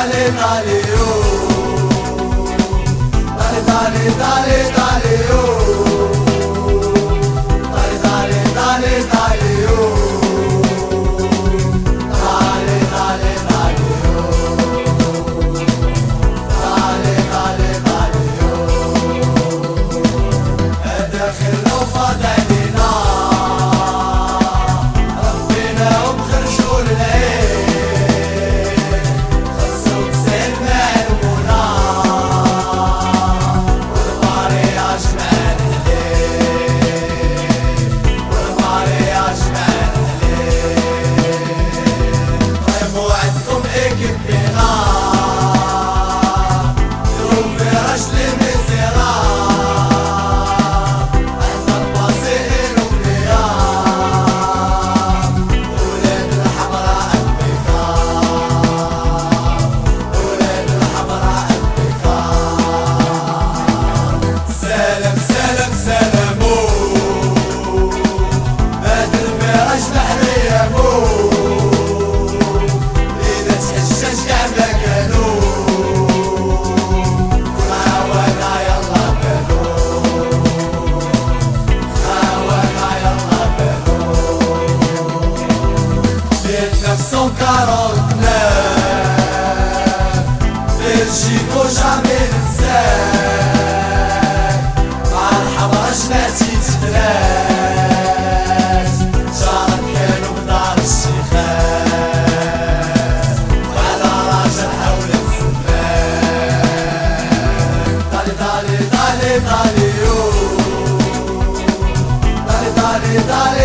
dale, dale, oh. Dale, dale, dale, dale, 49 بلجيك وجامي ننساك مع الحضرة جناتي تفلاس جارك كانوا بدار الشيخات وعلى راجل حول تسماك دالي دالي دالي دالي يو دالي دالي دالي